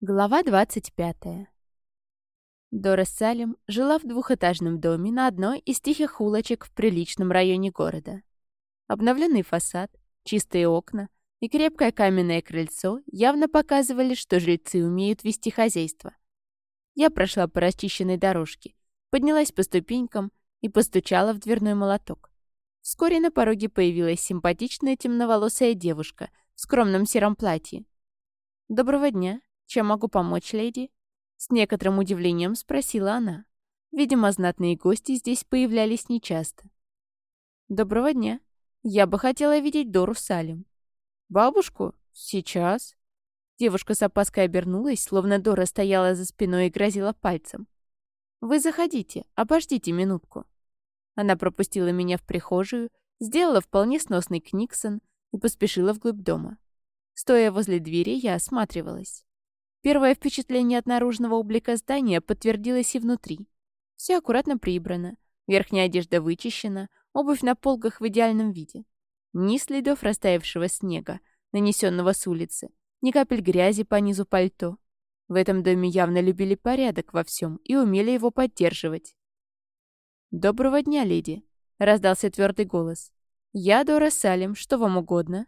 Глава 25. Дора Салем жила в двухэтажном доме на одной из тихих улочек в приличном районе города. Обновленный фасад, чистые окна и крепкое каменное крыльцо явно показывали, что жильцы умеют вести хозяйство. Я прошла по расчищенной дорожке, поднялась по ступенькам и постучала в дверной молоток. Вскоре на пороге появилась симпатичная темноволосая девушка в скромном сером платье. «Доброго дня», «Чем могу помочь, леди?» С некоторым удивлением спросила она. Видимо, знатные гости здесь появлялись нечасто. «Доброго дня. Я бы хотела видеть Дору Салим». «Бабушку? Сейчас?» Девушка с опаской обернулась, словно Дора стояла за спиной и грозила пальцем. «Вы заходите, обождите минутку». Она пропустила меня в прихожую, сделала вполне сносный книксон и поспешила вглубь дома. Стоя возле двери, я осматривалась. Первое впечатление от наружного облика здания подтвердилось и внутри. Все аккуратно прибрано, верхняя одежда вычищена, обувь на полках в идеальном виде. Ни следов растаявшего снега, нанесенного с улицы, ни капель грязи по низу пальто. В этом доме явно любили порядок во всем и умели его поддерживать. «Доброго дня, леди!» — раздался твердый голос. «Я Дора Салем, что вам угодно?»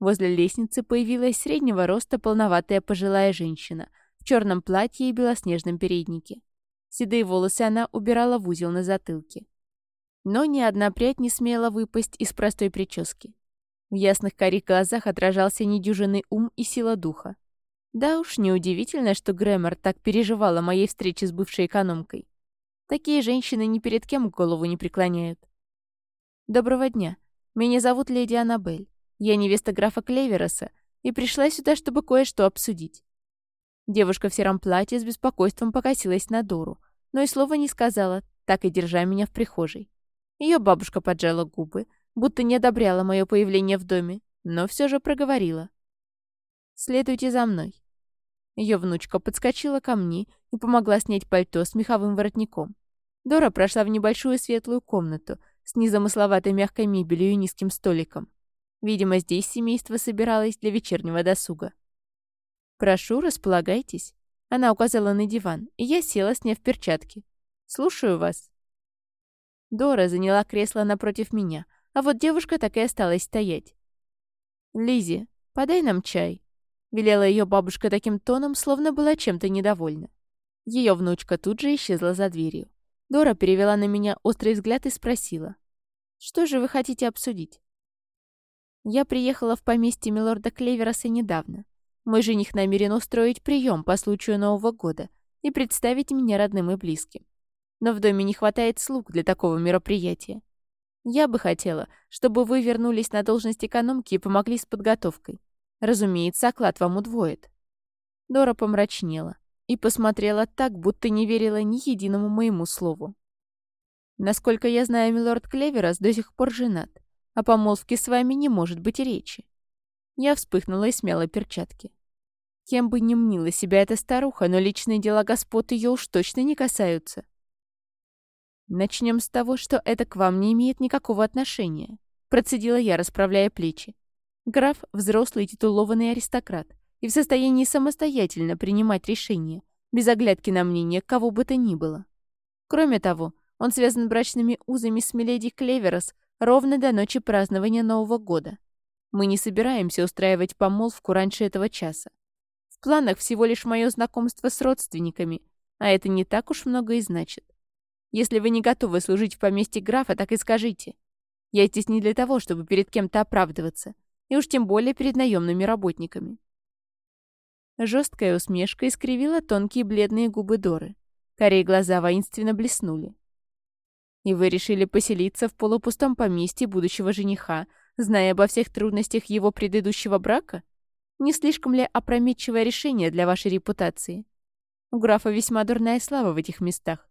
Возле лестницы появилась среднего роста полноватая пожилая женщина в черном платье и белоснежном переднике. Седые волосы она убирала в узел на затылке. Но ни одна прядь не смела выпасть из простой прически. В ясных карих глазах отражался недюжинный ум и сила духа. Да уж, неудивительно, что Грэмор так переживала моей встрече с бывшей экономкой. Такие женщины ни перед кем голову не преклоняют. «Доброго дня. Меня зовут леди Аннабель. Я невеста графа Клевероса и пришла сюда, чтобы кое-что обсудить. Девушка в сером платье с беспокойством покосилась на Дору, но и слова не сказала, так и держа меня в прихожей. Ее бабушка поджала губы, будто не одобряла мое появление в доме, но все же проговорила. «Следуйте за мной». Ее внучка подскочила ко мне и помогла снять пальто с меховым воротником. Дора прошла в небольшую светлую комнату с незамысловатой мягкой мебелью и низким столиком. Видимо, здесь семейство собиралось для вечернего досуга. «Прошу, располагайтесь». Она указала на диван, и я села, сняв перчатки. «Слушаю вас». Дора заняла кресло напротив меня, а вот девушка так и осталась стоять. Лизи, подай нам чай», — велела ее бабушка таким тоном, словно была чем-то недовольна. Ее внучка тут же исчезла за дверью. Дора перевела на меня острый взгляд и спросила. «Что же вы хотите обсудить?» Я приехала в поместье милорда Клевероса недавно. Мой жених намерен устроить прием по случаю Нового года и представить меня родным и близким. Но в доме не хватает слуг для такого мероприятия. Я бы хотела, чтобы вы вернулись на должность экономки и помогли с подготовкой. Разумеется, оклад вам удвоит». Дора помрачнела и посмотрела так, будто не верила ни единому моему слову. Насколько я знаю, милорд Клеверос до сих пор женат. О помолвке с вами не может быть речи. Я вспыхнула и смяла перчатки. Кем бы ни мнила себя эта старуха, но личные дела господ ее уж точно не касаются. Начнем с того, что это к вам не имеет никакого отношения. Процедила я, расправляя плечи. Граф — взрослый титулованный аристократ и в состоянии самостоятельно принимать решения, без оглядки на мнение кого бы то ни было. Кроме того, он связан брачными узами с Миледи Клеверос ровно до ночи празднования Нового года. Мы не собираемся устраивать помолвку раньше этого часа. В планах всего лишь мое знакомство с родственниками, а это не так уж много и значит. Если вы не готовы служить в поместье графа, так и скажите. Я здесь не для того, чтобы перед кем-то оправдываться, и уж тем более перед наемными работниками. Жесткая усмешка искривила тонкие бледные губы Доры. Корей глаза воинственно блеснули. И вы решили поселиться в полупустом поместье будущего жениха, зная обо всех трудностях его предыдущего брака? Не слишком ли опрометчивое решение для вашей репутации? У графа весьма дурная слава в этих местах.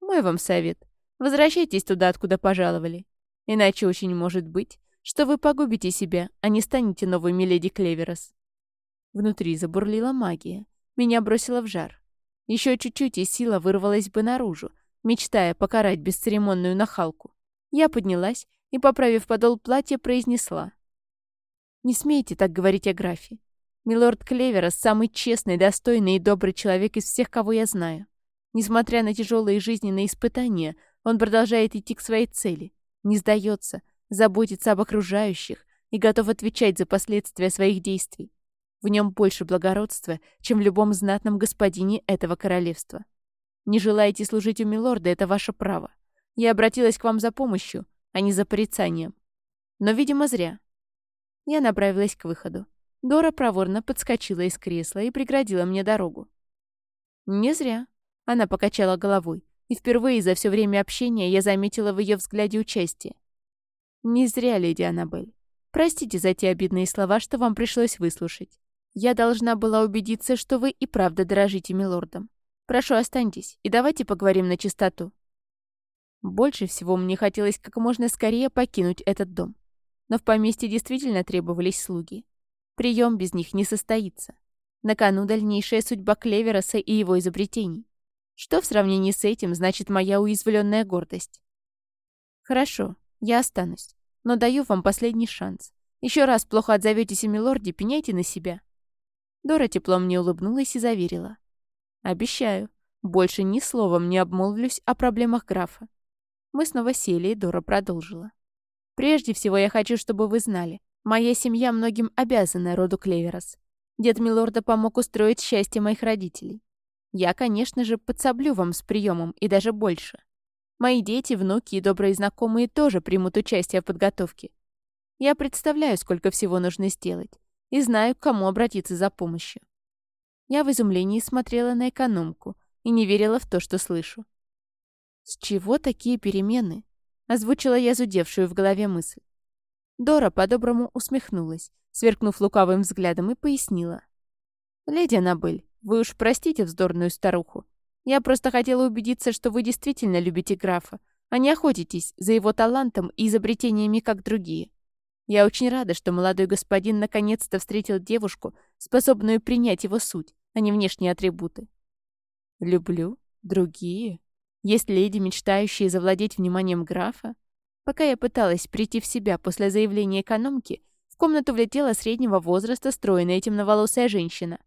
Мой вам совет. Возвращайтесь туда, откуда пожаловали. Иначе очень может быть, что вы погубите себя, а не станете новой миледи Клеверос. Внутри забурлила магия. Меня бросило в жар. Еще чуть-чуть, и сила вырвалась бы наружу, мечтая покарать бесцеремонную нахалку. Я поднялась и, поправив подол платья, произнесла. «Не смейте так говорить о графе. Милорд Клеверос самый честный, достойный и добрый человек из всех, кого я знаю. Несмотря на тяжелые жизненные испытания, он продолжает идти к своей цели, не сдается, заботится об окружающих и готов отвечать за последствия своих действий. В нем больше благородства, чем в любом знатном господине этого королевства. Не желаете служить у милорда, это ваше право. Я обратилась к вам за помощью, а не за порицанием. Но, видимо, зря. Я направилась к выходу. Дора проворно подскочила из кресла и преградила мне дорогу. Не зря. Она покачала головой, и впервые за все время общения я заметила в ее взгляде участие. Не зря, леди Аннабель. Простите за те обидные слова, что вам пришлось выслушать. Я должна была убедиться, что вы и правда дорожите милордом. Прошу, останьтесь, и давайте поговорим на чистоту. Больше всего мне хотелось как можно скорее покинуть этот дом. Но в поместье действительно требовались слуги. Прием без них не состоится. На кону дальнейшая судьба Клевероса и его изобретений. Что в сравнении с этим значит моя уязвленная гордость? Хорошо, я останусь, но даю вам последний шанс. Еще раз плохо отзоветесь о милорде, пеняйте на себя. Дора тепло мне улыбнулась и заверила. Обещаю, больше ни словом не обмолвлюсь о проблемах графа. Мы снова сели, и Дора продолжила. Прежде всего я хочу, чтобы вы знали, моя семья многим обязана роду Клеверос. Дед Милорда помог устроить счастье моих родителей. Я, конечно же, подсоблю вам с приемом и даже больше. Мои дети, внуки и добрые знакомые тоже примут участие в подготовке. Я представляю, сколько всего нужно сделать, и знаю, к кому обратиться за помощью. Я в изумлении смотрела на экономку и не верила в то, что слышу. «С чего такие перемены?» — озвучила я зудевшую в голове мысль. Дора по-доброму усмехнулась, сверкнув лукавым взглядом, и пояснила. «Леди Аннабель, вы уж простите вздорную старуху. Я просто хотела убедиться, что вы действительно любите графа, а не охотитесь за его талантом и изобретениями, как другие. Я очень рада, что молодой господин наконец-то встретил девушку, способную принять его суть, а не внешние атрибуты. Люблю. Другие. Есть леди, мечтающие завладеть вниманием графа. Пока я пыталась прийти в себя после заявления экономки, в комнату влетела среднего возраста стройная темноволосая женщина.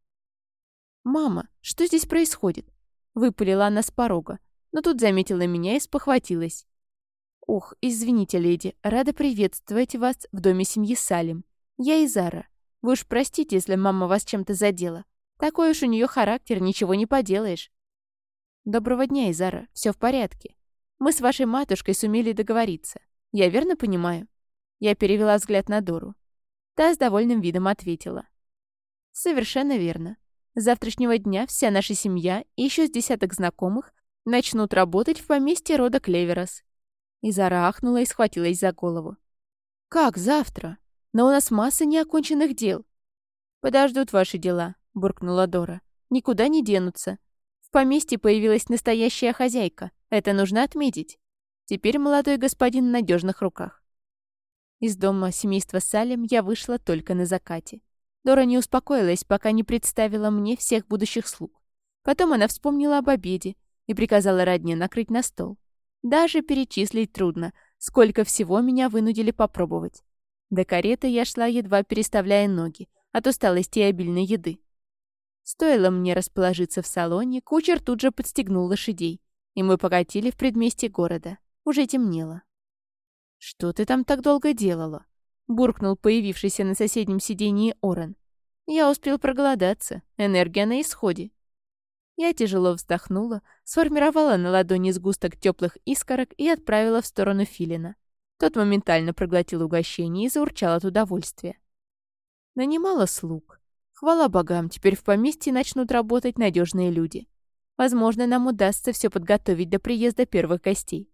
«Мама, что здесь происходит?» Выпалила она с порога, но тут заметила меня и спохватилась. «Ох, извините, леди, рада приветствовать вас в доме семьи Салим. Я Изара. Вы уж простите, если мама вас чем-то задела. Такой уж у нее характер, ничего не поделаешь». «Доброго дня, Изара. Все в порядке. Мы с вашей матушкой сумели договориться. Я верно понимаю?» Я перевела взгляд на Дору. Та с довольным видом ответила. «Совершенно верно. С завтрашнего дня вся наша семья и еще с десяток знакомых начнут работать в поместье рода Клеверос. Изара ахнула и схватилась за голову. «Как завтра? Но у нас масса неоконченных дел». «Подождут ваши дела», — буркнула Дора. «Никуда не денутся. В поместье появилась настоящая хозяйка. Это нужно отметить. Теперь молодой господин в надежных руках». Из дома семейства Салем я вышла только на закате. Дора не успокоилась, пока не представила мне всех будущих слуг. Потом она вспомнила об обеде и приказала родне накрыть на стол. Даже перечислить трудно, сколько всего меня вынудили попробовать. До кареты я шла, едва переставляя ноги, от усталости и обильной еды. Стоило мне расположиться в салоне, кучер тут же подстегнул лошадей, и мы покатили в предместье города. Уже темнело. «Что ты там так долго делала?» буркнул появившийся на соседнем сидении Орен. Я успел проголодаться, энергия на исходе. Я тяжело вздохнула, сформировала на ладони сгусток теплых искорок и отправила в сторону Филина. Тот моментально проглотил угощение и заурчал от удовольствия. Нанимала слуг. Хвала богам, теперь в поместье начнут работать надежные люди. Возможно, нам удастся все подготовить до приезда первых гостей.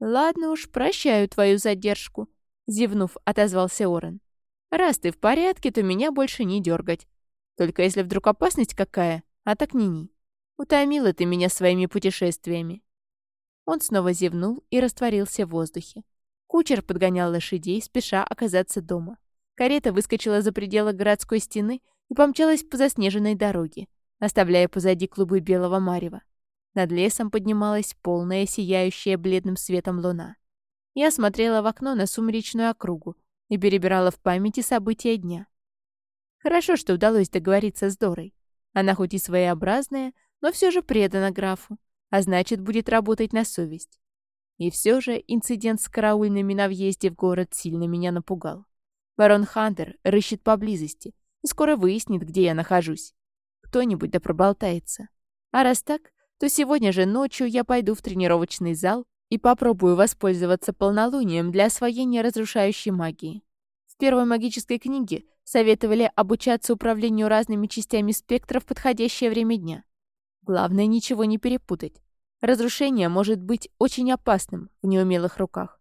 Ладно уж, прощаю твою задержку. Зевнув, отозвался Орен. «Раз ты в порядке, то меня больше не дергать. Только если вдруг опасность какая, а так ни-ни. Утомила ты меня своими путешествиями». Он снова зевнул и растворился в воздухе. Кучер подгонял лошадей, спеша оказаться дома. Карета выскочила за пределы городской стены и помчалась по заснеженной дороге, оставляя позади клубы белого марева. Над лесом поднималась полная, сияющая бледным светом луна. Я смотрела в окно на сумеречную округу и перебирала в памяти события дня. Хорошо, что удалось договориться с Дорой. Она хоть и своеобразная, но все же предана графу, а значит, будет работать на совесть. И все же инцидент с караульными на въезде в город сильно меня напугал. Барон Хантер рыщет поблизости и скоро выяснит, где я нахожусь. Кто-нибудь да проболтается. А раз так, то сегодня же ночью я пойду в тренировочный зал и попробую воспользоваться полнолунием для освоения разрушающей магии. В первой магической книге советовали обучаться управлению разными частями спектра в подходящее время дня. Главное, ничего не перепутать. Разрушение может быть очень опасным в неумелых руках.